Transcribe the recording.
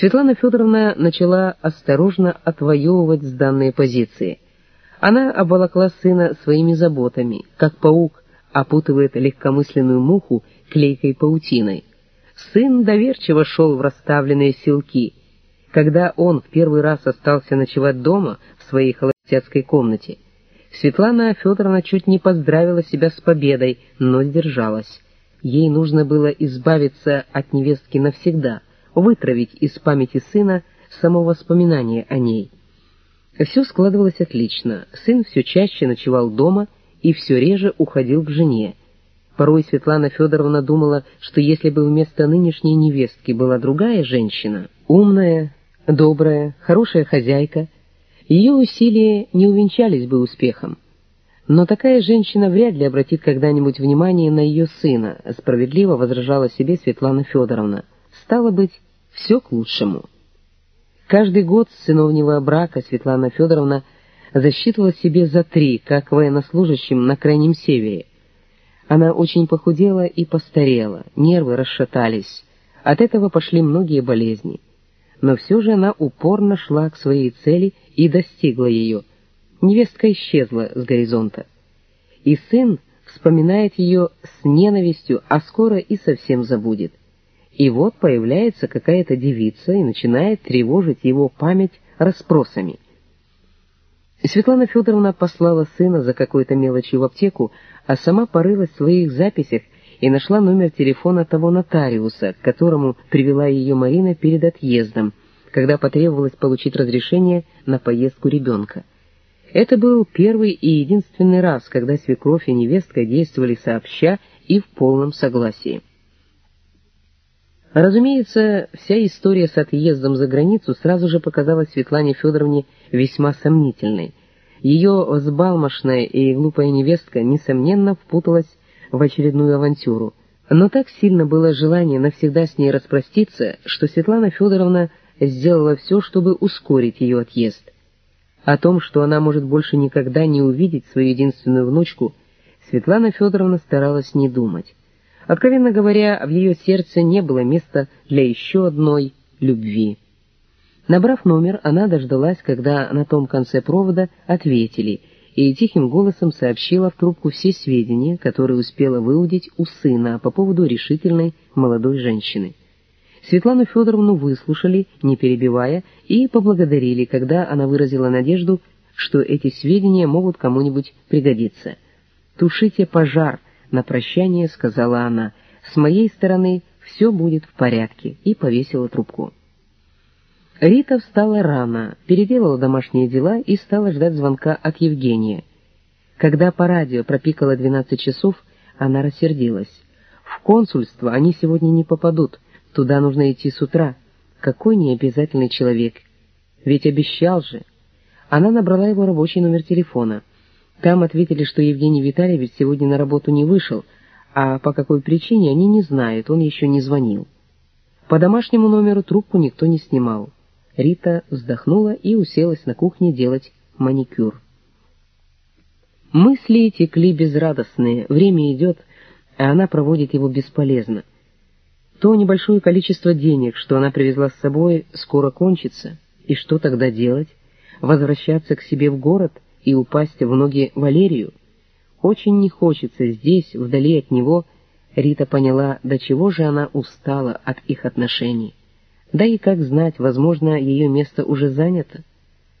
Светлана Федоровна начала осторожно отвоевывать сданные позиции. Она обволокла сына своими заботами, как паук опутывает легкомысленную муху клейкой паутиной. Сын доверчиво шел в расставленные селки. Когда он в первый раз остался ночевать дома в своей холостяцкой комнате, Светлана Федоровна чуть не поздравила себя с победой, но сдержалась. Ей нужно было избавиться от невестки навсегда, вытравить из памяти сына само воспоминание о ней. Все складывалось отлично. Сын все чаще ночевал дома и все реже уходил к жене. Порой Светлана Федоровна думала, что если бы вместо нынешней невестки была другая женщина, умная, добрая, хорошая хозяйка, ее усилия не увенчались бы успехом. Но такая женщина вряд ли обратит когда-нибудь внимание на ее сына, справедливо возражала себе Светлана Федоровна. Стало быть, все к лучшему. Каждый год с сыновнего брака Светлана Федоровна засчитывала себе за три, как военнослужащим на Крайнем Севере. Она очень похудела и постарела, нервы расшатались. От этого пошли многие болезни. Но все же она упорно шла к своей цели и достигла ее. Невестка исчезла с горизонта. И сын вспоминает ее с ненавистью, а скоро и совсем забудет. И вот появляется какая-то девица и начинает тревожить его память расспросами. Светлана Федоровна послала сына за какой-то мелочью в аптеку, а сама порылась в своих записях и нашла номер телефона того нотариуса, к которому привела ее Марина перед отъездом, когда потребовалось получить разрешение на поездку ребенка. Это был первый и единственный раз, когда свекровь и невестка действовали сообща и в полном согласии. Разумеется, вся история с отъездом за границу сразу же показалась Светлане Федоровне весьма сомнительной. Ее взбалмошная и глупая невестка, несомненно, впуталась в очередную авантюру. Но так сильно было желание навсегда с ней распроститься, что Светлана Федоровна сделала все, чтобы ускорить ее отъезд. О том, что она может больше никогда не увидеть свою единственную внучку, Светлана Федоровна старалась не думать. Откровенно говоря, в ее сердце не было места для еще одной любви. Набрав номер, она дождалась, когда на том конце провода ответили, и тихим голосом сообщила в трубку все сведения, которые успела выудить у сына по поводу решительной молодой женщины. Светлану Федоровну выслушали, не перебивая, и поблагодарили, когда она выразила надежду, что эти сведения могут кому-нибудь пригодиться. «Тушите пожар», — на прощание сказала она. «С моей стороны все будет в порядке», и повесила трубку. Рита встала рано, переделала домашние дела и стала ждать звонка от Евгения. Когда по радио пропикало двенадцать часов, она рассердилась. «В консульство они сегодня не попадут», Туда нужно идти с утра. Какой необязательный человек. Ведь обещал же. Она набрала его рабочий номер телефона. Там ответили, что Евгений Витальевич сегодня на работу не вышел, а по какой причине они не знают, он еще не звонил. По домашнему номеру трубку никто не снимал. Рита вздохнула и уселась на кухне делать маникюр. Мысли текли безрадостные, время идет, а она проводит его бесполезно. То небольшое количество денег, что она привезла с собой, скоро кончится. И что тогда делать? Возвращаться к себе в город и упасть в ноги Валерию? Очень не хочется здесь, вдали от него, Рита поняла, до чего же она устала от их отношений. Да и как знать, возможно, ее место уже занято.